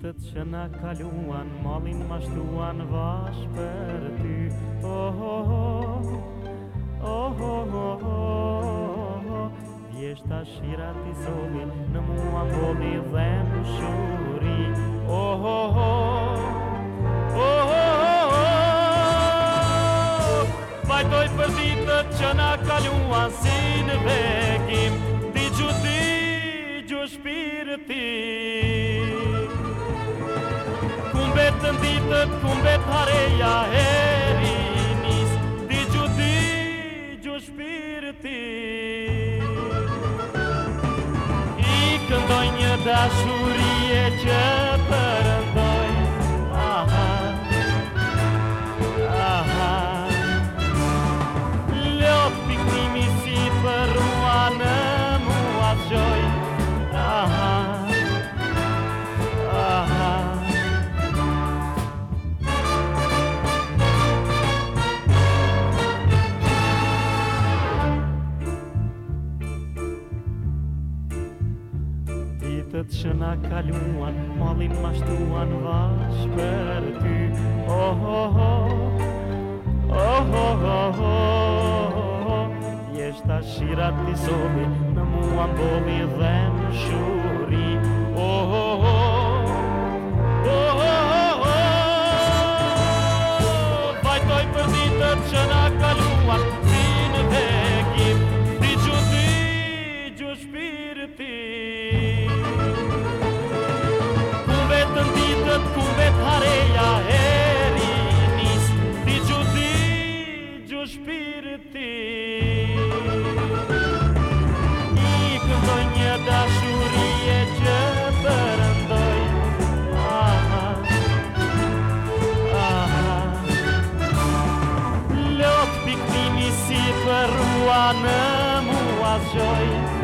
ditët që na kaluan Malin mashtuan vash për ty Oh, oh, oh, oh, oh, oh, oh, oh, oh, ta shira ti zomin Në mua mbodi dhe më shuri Oh, oh, oh, oh, oh, oh, oh, Vajtoj për ditët që na kaluan Si në vekim Ti gjuti, gjush shpirtin mbet të ditët, ku mbet hareja herinis Di gju di gju shpirti I këndoj një dashurie që përë Të që na kaluan, malin ma shtuan vash për ty Oh, oh, oh, oh, oh, oh, oh, oh, Jesht shirat t'i zobi, në mua në dhe në shuri Oh, oh, oh, oh, oh, oh, oh. për ditët që na kaluan, për mua në mua sjojnë.